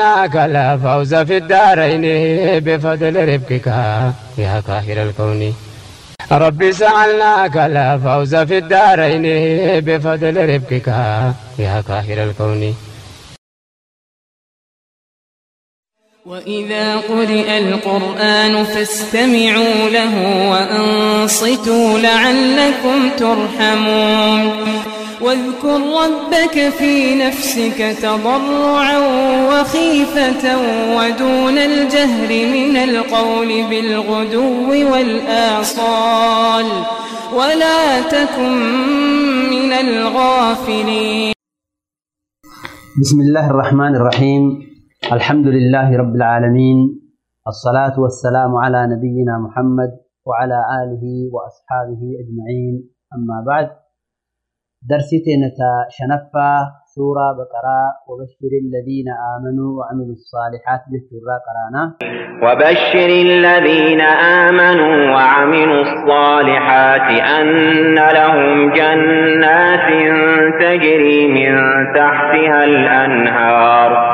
لك لا فوز في الدارين بفضل ربك يا قاهر الكون. ربي سألناك لا فوز في الدارين بفضل ربك يا قاهر الكون. وإذا قرئ القرآن فاستمعوا له وأنصتوا لعلكم ترحمون. واذكر ربك في نفسك تضرعا وخيفة ودون الجهر من القول بالغدو والآصال. ولا تكن من الغافلين. بسم الله الرحمن الرحيم. الحمد لله رب العالمين. الصلاة والسلام على نبينا محمد وعلى آله وأصحابه أجمعين. أما بعد درستنا شنفة سورة بقرة وبشر الذين آمنوا وعملوا الصالحات بالسورة قرانا. وبشر الذين آمنوا وعملوا الصالحات أن لهم جنات تجري من تحتها الأنهار.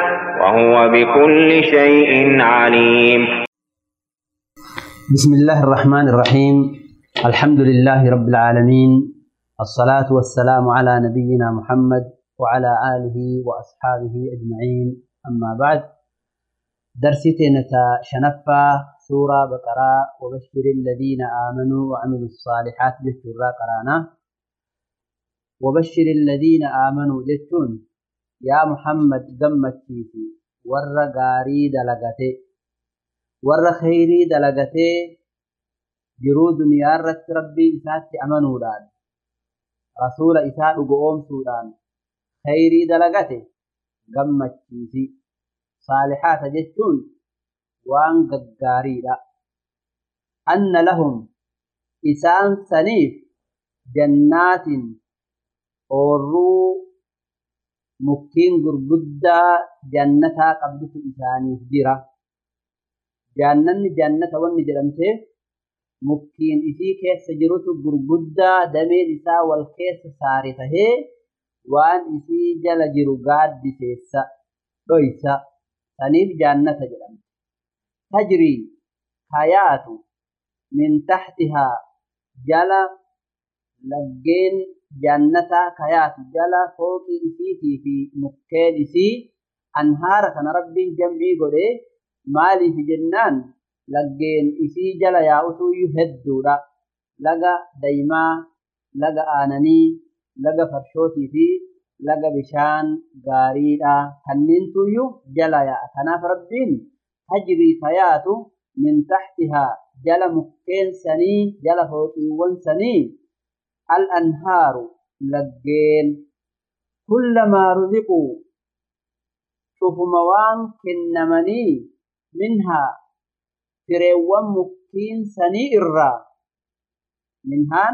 وهو بكل شيء عليم. بسم الله الرحمن الرحيم الحمد لله رب العالمين الصلاة والسلام على نبينا محمد وعلى آله وأصحابه أجمعين أما بعد درستنا شنفة سورة بقرة وبشر الذين آمنوا وعملوا الصالحات جتورا قرانا وبشر الذين آمنوا جتون يا محمد جمكتي ور غاري دلغتي. ور خيري دلغتي جرو دنيا رت ربي ساتي امنو داد رسول إساء دغوم سودان. خيري دلغتي جمكتي صالحات جتون وان غغاري دا. أن لهم إسان سنيف جنات أورو gurguddaa jannataa qabdutu isaaniif jira. Jaannanni jannata wanni jedhamteef mukkiin isii keessa jirutu gurguddaa dameen isaa wal keessa saare tahee waan isii jala jiru gaaddiseessa dhoysa saniif jaannata jedhamte. Tajrii hayaatu min taxtihaa jala لجين جنتا كيات جلا فوقي إسيتي في مكيل إسي أنهار كان ربي جنبي قولي مالي في جنان لجين إسي جلا يعوتو يهدورا لغا ديما لغا آناني لغا فرشوتي في لغا بشان غاريرا هننتو يو جلا يا كناف ربين هجري كياتو من تحتها جلا مكين سني جلا فوقي ون سني الأنهار لجين. كلما رزقوا. شوفوا موان كنماني منها. فريوان مكين سني إرى منها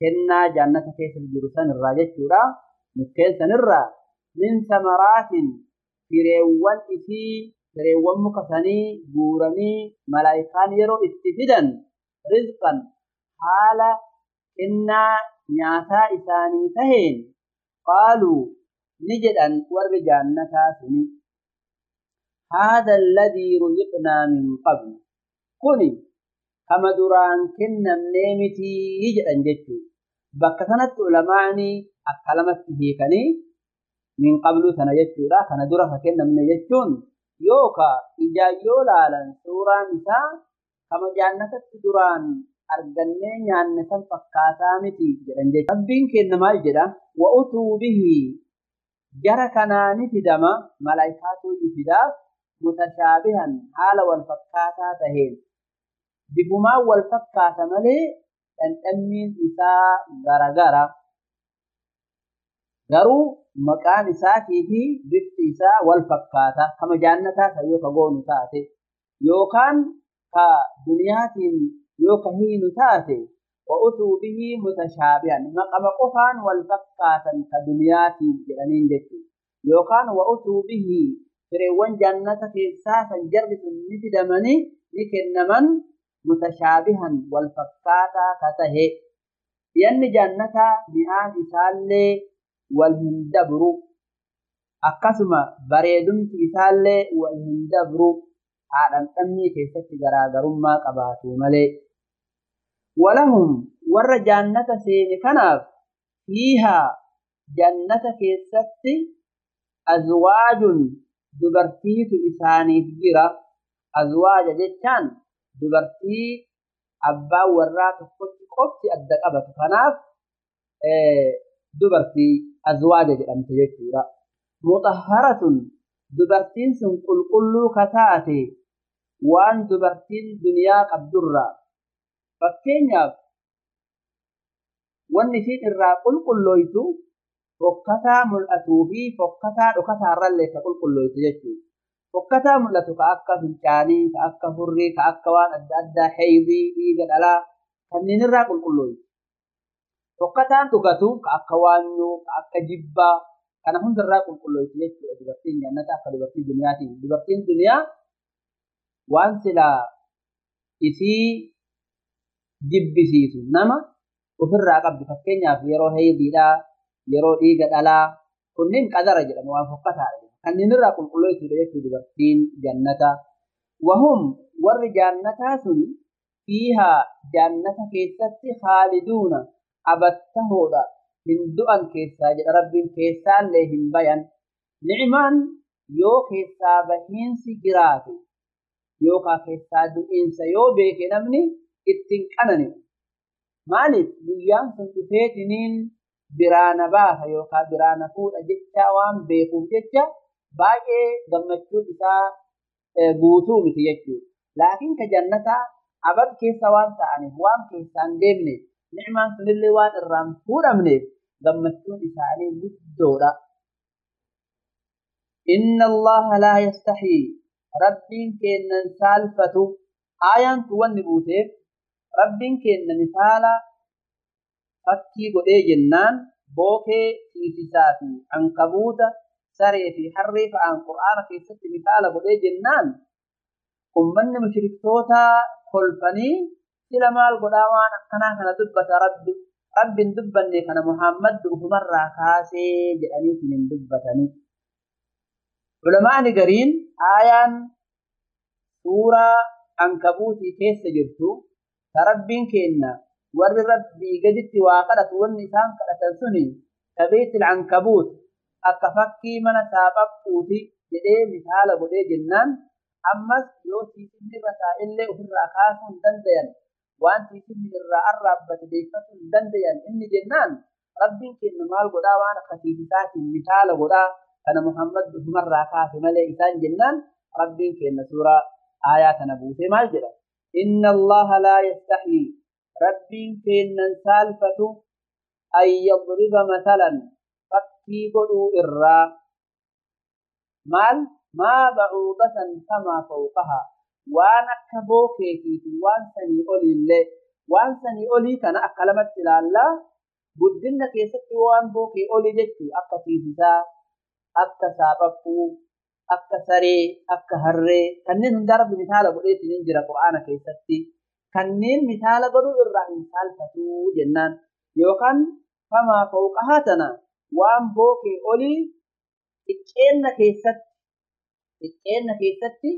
كنا جنة كيس الجرسان الراجة شورا مكين سنرى من ثمرات فريوان إثي. فريوان مكسني بورني ملايكان يرو استفدا رزقا. حالا xinnaa nyaataa isaanii taheen qaaluu ni jedhan warri jaannataa suni. Haada alladii ruziqnaa min qablu. Kuni kama duraan kennamnee mitii jedhan jechuudha. Bakka kanatti ulamaanii akka lamatti hiikanii min qablu sana jechuudha kana dura ka kennamne jechuun yookaan ijaayyoo laalan suuraan isaa kama jaannatatti duraan سورة نساء كما جانتت دران أرجنين يانسان فكاتا متي جدن جتو ربين كنا ما جدا وأتوا به جرى كناني في دما ملايكاتو يفداف متشابها حال والفكاتا تهين بفما والفكاتا ملي أن أمين إساء غرغرة غرو مقام إساتي في بفت إساء والفكاتا كما جانتا سيوكا قون تاتي يوكان كدنيات يوكا هين تاتي وأتوا به متشابها مقام قفان والفكاتا كدنيات جلنين جتو يوكان وأتوا به fireewwan jannata keessaa san jarri sun ni fidamanii ni kennaman mutashaabihan wal fakkaataa ka tahe yanni jannataa mi'aan haadhandhammii keessatti garaagarummaa qabaatu malee walahum warra jannata seene kanaaf fiihaa jannata keessatti azwaajun dubartiitu isaaniif jira. Azwaaja jechaan dubartii abbaan warraa tokkotti qofti adda qabatu kanaaf dubartii azwaaja jedhamte jechuudha. Muxahharatun dubartiin sun qulqulluu kataate waan dubartiin duniyaa qabdurraa fakkeenyaaf wanni isiin irraa qulqullooytu fokkataa mul'atuu fi fokkataa dhokataa irrallee ka qulqullooytu jechuudha. Fokkataa mul'atu ka akka fincaanii, ka akka hurrii, ka akka waan adda addaa heeyzii, dhiiga dhalaa kanneen irraa qulqullooytu. Fokkataan dhugatu ka akka waanyoo, ka akka jibbaa kana hundarraa qulqullooytu jechuudha dubartiin jannata akka dubartii duniyaatiin. Dubartiin duniyaa وان سلا اسي جب سيسو نما وفر عقب بفكينا في يرو هاي بيدا يرو ايغا دالا كنين قدر رجل موان فقط عالي كان ينرى قل قلوية سبيت دبرتين جنة وهم ور جنة سن فيها جنة كيست خالدون أبتهودا من دؤن كيسا جد رب كيسا لهم بيان نعمان يو كيسا بحين سجراتي yookaan keessaa du'iinsa yoo beeke namni ittiin qanani maaliif guyyaan sun dhufeetiniin biraana baasa yookaan biraana fuudha jecha waan beekuuf jecha baay'ee gammachuun isaa guutuu miti jechuudha. Laakiin ka jannataa abad keessa waan ta'aniif waan keessaan deemne ni'imaan sunillee waan irraan fuudhamneef gammachuun isaanii guddoodha. Inna Allah laa yastaxii rabbiin keennan saalfatu aayaan wanni buuteef rabbiin keenna misaala fakkii godhee jennaan bookee tiisisaa fi ankabuuta saree fi harree fa'aan qur'aana keessatti misaala godhee jennaan ummanni mushriktootaa kolfanii sila maal godhaa waan akkanaa kana dubbata rabbi rabbiin dubbanne kana muhammad ufumarraa kaasee jedhaniitiin hin dubbatanii ulamaani gariin aayaan suuraa ankabuutii keessa jirtu ta rabbiin keenna warri rabbii gaditti waa kadhatu wanni isaan kadhatan suni kabeetil ankabuut akka fakkii mana saaphaphuu jedhee misaala godhee jennaan ammas yoo tiisinni irra taa'ellee ofirraa kaasuu hin dandayan waan tiisinni irraa arraabbate deeffachuu hin dandayan inni jennaan rabbiin keenya maal godhaa waan akka tiisisaatiin misaala godhaa kana muhammad ofumarraa kaase malee isaan jennaan rabbiin keenya suuraa aayaa kana buusee maal jedha inna allaha laa yastaxii rabbiin keennan saalfatu an yadriba mathalan shakkii godhuu irraa maal maa bacuudatan kamaa fawqahaa waan akka bookeetii fi waan sanii oliillee waan sanii olii kana akka lamatti ilaallaa guddinna keessatti waan bookee olii jechuu akka saaphaquu akka saree akka harree kanneen hundaa rabbi misaala godheetiin jira qur'aana keessatti kanneen misaala godhuu irraa hin saalfatuu jennaan yookaan famaa fawqahaa tana waan bookee olii xiqqeenna keessatti xiqqeenna keessatti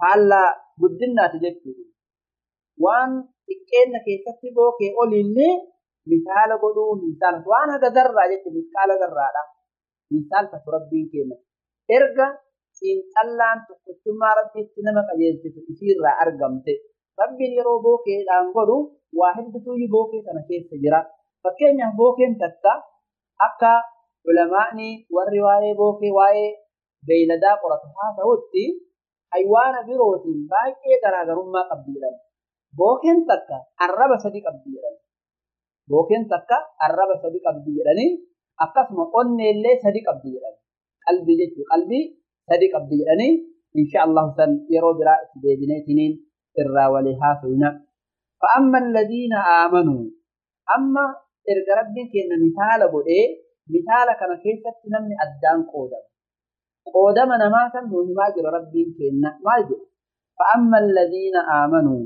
faallaa guddinnaati jechuudha. Waan xiqqeenna keessatti bookee oliillee misaala godhuu hin saalfatu. Waan haga zarraa jechuun misqaala zarraadha. Hin saalfatu rabbiin kenna. Erga xiinxallaan tokkochummaa rabbiitti nama qajeelchitu isiirraa argamte. Rabbiin yeroo bookeedhaan godhu waa hedduutu bookee kana keessa jira. Fakkeenyaaf bookeen takka akka ulamaa'ni warri waa'ee bookee waa'ee beeyladaa qoratu haa ta'utti haywaana birootiin baay'ee garaagarummaa qabdi jedhan. Bookeen takka arraba sadi qabdi jedhan. Bookeen takka arraba sadi qabdi jedhanii akkasuma onneellee sadi qabdi jedhan. Qalbii jechuudha. Qalbii sadi qabdi jedhanii insha Allah san yeroo biraa itti deebineetiniin irraa walii haasofna. فأما الذين آمنوا أما إرجع ربي كنا مثال بدء مثال كما كيف نمني أدان قودم قودم أنا ما سمو ما جرى ربي كنا ما جرى فأما الذين آمنوا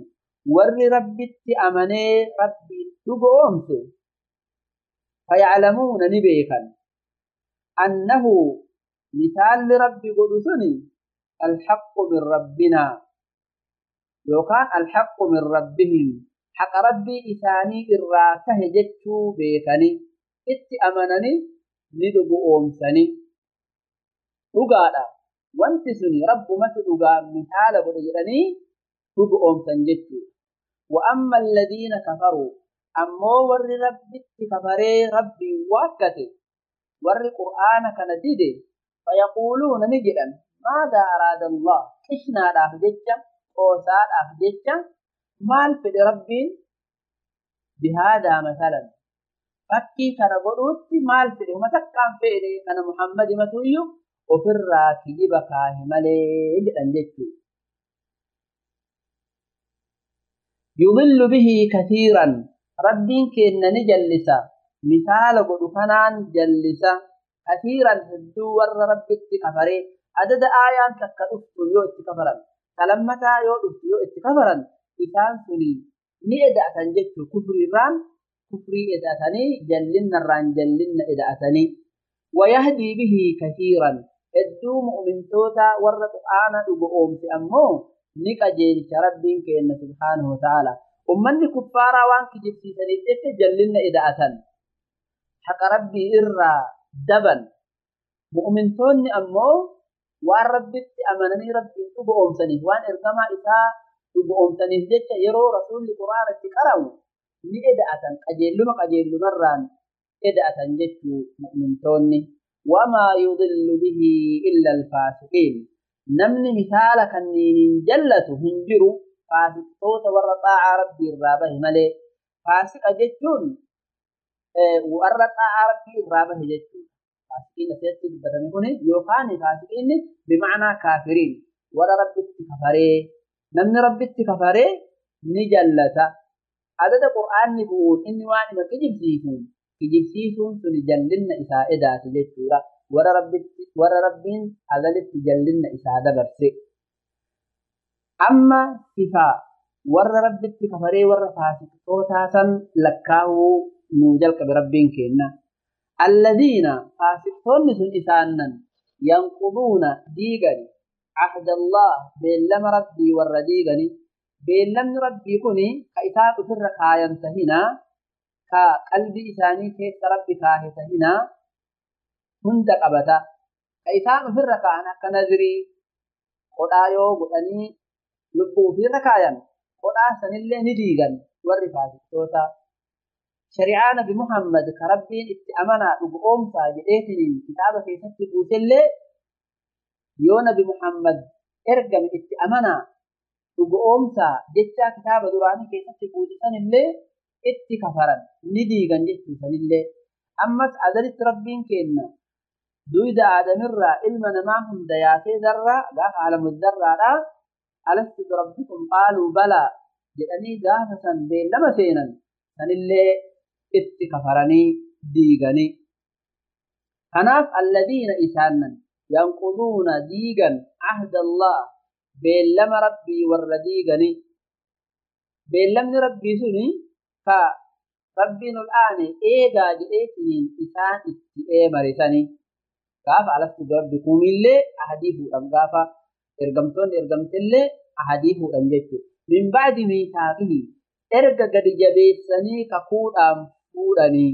ور ربي أمني ربي تقوم فيعلمون نبيكا. أنه مثال لربي قدسني الحق من ربنا. يوكان الحق من ربهم حق ربي إساني إراته جتشو بيكني. إت أمنني أومسني dhugaadha wanti suni rabbumatu dhugaa misaala godhe jedhanii dhugu oomsan jechuudha وأما الذين كفروا ammoo warri rabbitti kafaree rabbiin waakkate warri qur'aana kana dide fayaquuluuna ni jedhan maada araada allah qishnaadhaaf jecha qoosaadhaaf jecha maal fedhe rabbiin bihaadaa masalan fakkii kana godhuutti maal fedhe uma takkaan fedhe kana muhammad himatuyyu ofirraa kijiba kaahe malee jedhan jechuu yudillu bihii katiiran ربين كنا نجلسا مثال قدوكنان جلسا كثيرا هدوور ربي اتكفري عدد آيان تكا افتو يو اتكفرا فلمتا يو افتو يو اتكفرا إثان سني نئدا تنجدت كفر الران كفري إذا تني جلن الران جلن إذا تني ويهدي به كثيرا إدو مؤمن توتا ورد آنا أبو أمس أمو نكا جيل شربين كينا سبحانه وتعالى أمان كفارا وان كجبتين إذا جلن إذا أتن حق ربي إرى دبن مؤمنتون أمو وان ربي أمانني ربي تبعوم سنه وان إرقما إذا تبعوم سنه جدت يرو رسول القرآن في قرأو ni eda atan. Qajeluma qajeluma ran eda atan jechu mu'mintoonni. Wama yudillu bihi illa alfasiqin namni mithala kanniin jallatu hinjiru هنجرو فاسق صوت ورطاع ربي الرابه ملي فاسق جتون آه ورطاع ربي الرابه جتون فاسقين سيتي بدن هنا يوكان فاسقين بمعنى كافرين ولا ربي كفري نمني ربي كفري نجلة عدد القرآن نقول إني واني ما كجب سيسون kijibsiisuun sun jallinna isaa edaati jechuudha. Warra rabbiin azalitti jallinna isaa dabarse. أما كفا ور ربك كفري ور فاسك توتاسا لكاو نوجلك بربين كينا الذين فاسك تونسون إسانا ينقضون ديغني عهد الله بلما ربي ور ديغني بلما ربي كوني كإساء تفر خاين تهينا كقلب إساني كيس ربي خاين تهينا هندك أبتا كإساء تفر خاين كنذري قد آيو قد أني lubbuu ofirra kaayan qodhaa sanillee ni diigan. Warri faasiqtoota shari'aa nabi muhammad ka rabbiin itti amanaa dhugu oomsaa jedheetiniin kitaaba keessatti buusellee yoo nabi muhammad ergame itti amanaa dhugu oomsaa jechaa kitaaba duraanii keessatti buusisanillee itti kafaran. Ni diigan jechuu sanillee. Ammas azalitti rabbiin kenna duyda aadamirraa ilma namaa hunda yaasee darraa gaafa alamuddarraadha alastu birabbikum qaaluu balaa jedhanii gaafa san beellama seenan sanillee itti kafaranii diiganii kanaaf alladiina isaannan yanquduuna diigan ahda allah beellama rabbii warra diiganii beellamni rabbii suni ka rabbiin ol aane eegaa jedheetiniin isaan itti eemarisanii gaafa alastu birabbikumillee ahadii fuudhan gaafa ergamtoonni ergamtellee ahadii fuudhan jechuudha. Min ba'di miitaaqihi erga gadi jabeessanii kakuudhaan fuudhanii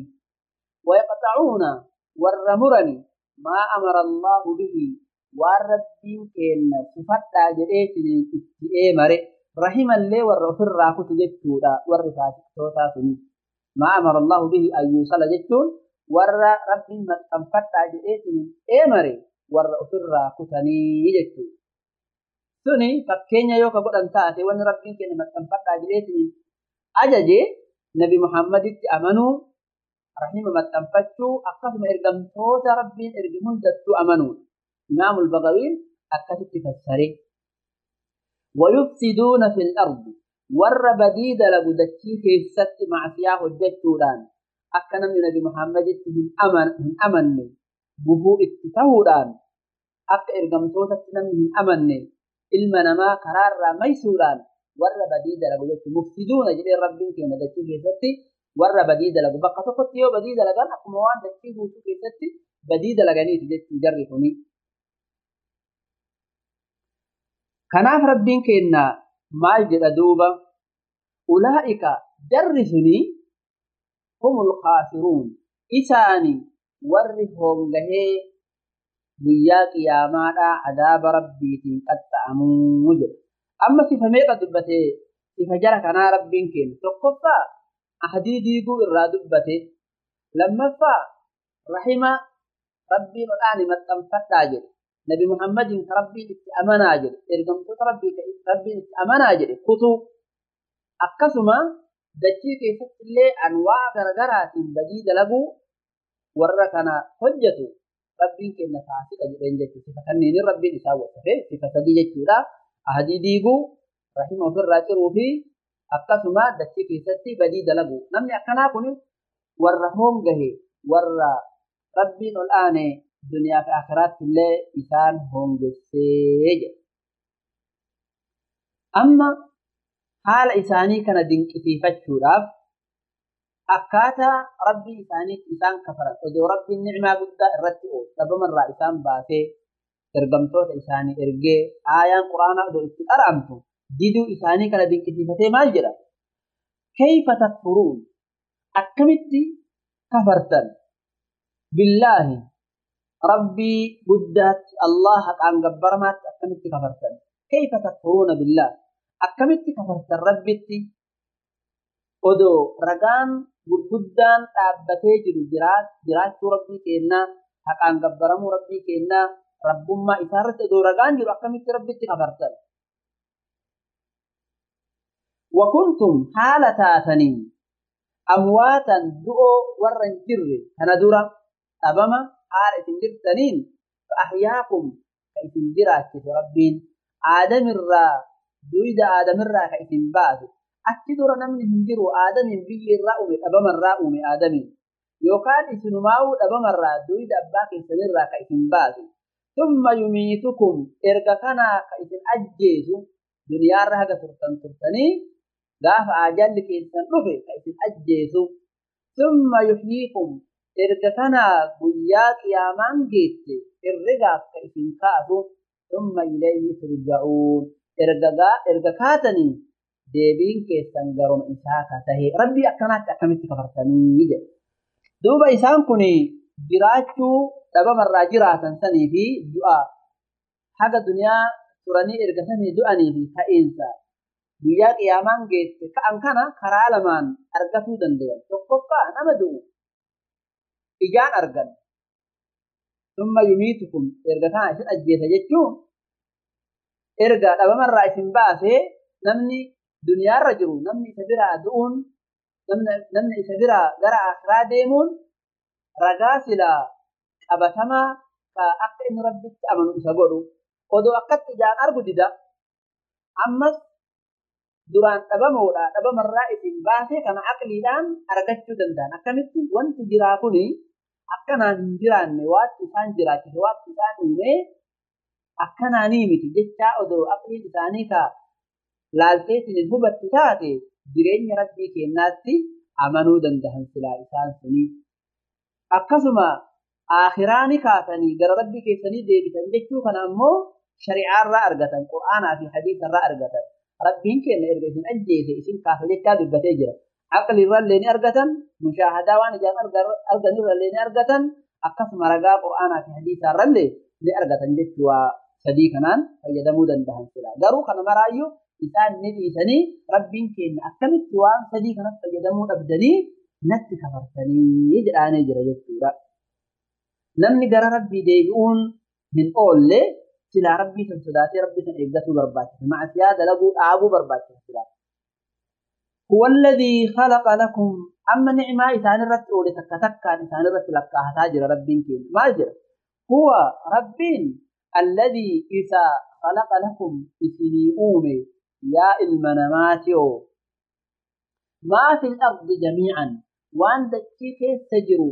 wayaqxacuuna warra murani maa amara Allaahu bihi waan rabbiin keenna tufadhaa jedhee isiniin itti eemare rahimallee warra ofirraa kutu jechuudha warri faasikootaa suni. Maa amara Allaahu bihi ayyuusala jechuun warra rabbiin maxxanfadhaa jedhee eemare warra ofirraa kutanii jechuudha. جتو سني فكينيا يوكا قد انتاتي وان ربين كين متنفتا جئتني أججي نبي محمد أمنوا رحمة متنفتشو أقسم إرقمتوت ربين إرقمون تتو أمنون إمام البغوين أكثت تفسري ويفسدون في الأرض ور بديد لقدتشي في الست مع سياه الجتولان أكنا من نبي محمد من أمن من أمن بهو اتتهودان أك إرقمتوت من المنما قرار رمي سوران. ور بديد لك جلت مفتدون جلي ربين كي ندتي كيفتي. ور بديد لك بقى تفتي وبديد لك أنك موان دكي هو بديد لك أني تجد كناف ربين كينا إنا ما جد دوبا. أولئك جرحني هم الخاسرون. إساني. ور هم لهي guyyaa qiyaamaadhaa adaaba rabbiitiin qaxxa'amuu jedha. Amma sifa meeqa dubbatee sifa jara kanaa rabbiin kenna tokkoffaa ahadii diiguu irraa dubbate lammaffaa rahima rabbiin odhaani maxxanfadhaa jedhe nabi muhammadin ka rabbiin itti amanaa jedhe ergamtoota rabbii ka rabbiin itti amanaa jedhe kutuu akkasuma dachii keessatti illee anwaa garagaraatiin badii dalaguu warra kana hojjetu ربين كنا فاسي تجبين جتو سفتنين ربين إساوة سفه سفتدي جتو لا أهدي ديغو رحيم أفر راتي روحي أكا سما دكي كيستي بدي دلغو نم يأكنا كوني ورهم جهي ور ربين الآن دنيا في آخرات اللي إسان هم جسيج أما حال إساني كان دنك في فتشو akkaataa rabbii isaaniitti isaan kafaran odoo rabbiin nicmaa guddaa irratti oolu dhabamarraa isaan baasee ergamtoota isaanii ergee aayaan quraanaa odoo itti qara'amtu diduu isaanii kana dinqisiifatee maal jedha kayfa takfuruun akkamitti kafartan billaahi rabbii guddaatti allah haqaan gabbaramaatti akkamitti kafartan kayfa takfuruuna billaah akkamitti kafartan rabbitti odoo ragaan gurguddaan dhaabbatee jiru jiraachuu rabbii kennaa haqaan gabbaramuu rabbii kennaa rabbummaa isaarratti odoo ragaan jiru akkamitti rabbitti kafartan وكنتم حالة تاتنين أمواتا دؤو ورن جر كندرة أبما حالة جرتنين فأحياكم كيف جرات في ربين آدم الرا دويد آدم الرا كيف باث أكدر نمن هنجروا آدم بي الرأوم أبما الرأوم آدم يوكان إسنماو أبما الرا دويد أباك سنرا كيف باث ثم يميتكم إرقكنا كيف أجيزو دنيا رهقة ترتن ترتني gaafa ajalli keessan dhufe ka isin ajjeesu summa yuhyiikum erga kanaa guyyaa qiyaamaan geette herregaaf ka isin kaasu summa ilayhi turja'uun erga kaatanii deebiin keessan garuma isaa ka tahe rabbii akkanaatti akkamitti kafartanii jedha duuba isaan kun jiraachuu dhabamarraa jiraatan sanii fi du'a haga duniyaa turanii erga sanii du'anii fi ta'iinsa guyyaa qiyaamaan geesse ka'an kana karaa lamaan argatuu dandayan tokkoffaa nama du'u ijaan argan summa yumiitukum erga kana isin ajjeesa jechuun erga dhabamarraa isin baasee namni duniyaarra jiru namni isa biraa du'uun namni isa biraa gara akhiraa deemuun ragaa silaa qabatamaa akka inni rabbitti amanu isa godhu odoo akkatti ijaan argu dida ammas duraan dhabamoodha dhabamarraa isin baasee kana aqliidhaan argachuu danda'an akkamitti wanti jiraa kuni akkanaan hin jiraanne waatti isaan jiraachise waatti isaan uume akkanaanii miti jechaa odoo aqliin isaanii ka laalteetiin hin hubattu taate jireenya rabbii kennaatti amanuu danda'an silaa isaan suni akkasuma akhiraani kaasanii gara rabbii keessanii deebitan jechuu kana ammoo shari'aarraa argatan qur'aanaa fi hadiisarraa argatan rabbiin kenna erga isin ajjeese isin kaasa jechaa dubbatee jira aqliirrallee ni argatan mushaahadaa waan ijaan arganirrallee ni argatan akkasuma ragaa qur'aanaa fi hadiisaarrallee ni argatan jechuu waa sadii kanaan fayyadamuu danda'an sila garuu kana maraayyuu isaan ni dhiisanii rabbiin kenna akkamitti waan sadii kanatti fayyadamuu dhabdanii natti kafartanii jedhaanee jira jechuudha. Namni gara rabbii deebi'uun hin oolle silaa rabbii san sodaatee rabbii san eeggatuu barbaachisa. Macasiyaa dalaguu dhaabuu barbaachisa silaa. هو الذي خلق لكم أما نعمة إسان الرت أولي تكا تكا إسان الرت لكا هتاجر ربين كين ما جرى هو ربين الذي إذا yaa ilma namaati'oo maa fil ardi jamiican waan dachii keessa jiru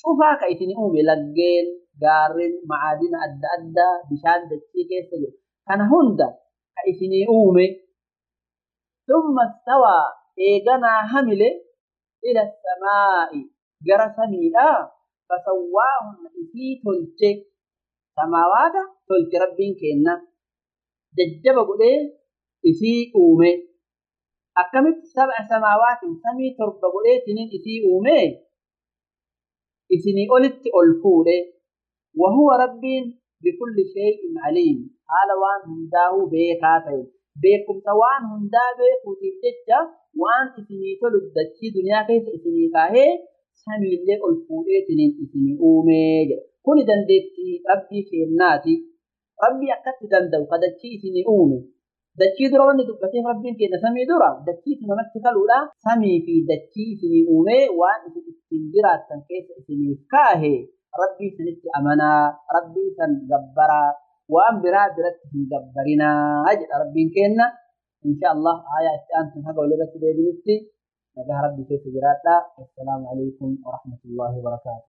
cufaa ka isin uume laggeen gaarreen macadina adda addaa bishaan dachii keessa jiru kana hunda ka isinii uume summa istawaa eeganaa hamile ila samaa'i gara samiidhaa fasawwaahunna isii tolche samaawaata tolche rabbiin kenna jajjaba godhee إثي أومي. أكملت سبع سماوات سمي تربغوليتين إثي أومي. إثني أولت ألفوري وهو ربي بكل شيء عليم. على وان هنداه بيكاتي. بيكم توان هندا بيكو تبتجة وان إثني تلد دجي دنيا كيس إثني كاهي. سمي اللي ألفوريتين إثني أومي. كوني دندتي ربي كيناتي. ربي أكتت دندو قدتي إثني أومي. Wanni dubbateef rabbiin kenna samii dura dachiitu namatti kaluudha. Samii fi dachii isinii uumee waan isin ittiin jiraattan keessa isiniif kaahe rabbii isinitti amanaa, rabbii san gabbaraa, waan biraa biratti hin gabbarinaa jedha rabbiin kenna insha Allah aayaa itti aantuun haga walirratti deebinutti nagaa rabbii keessa jiraadha assalaamu alaikum warahmatullahi wabarakaatu